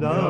No.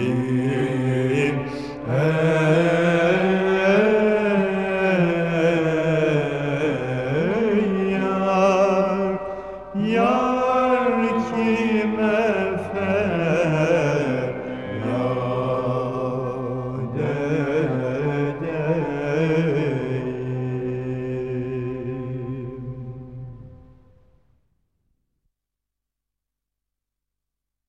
Yeah.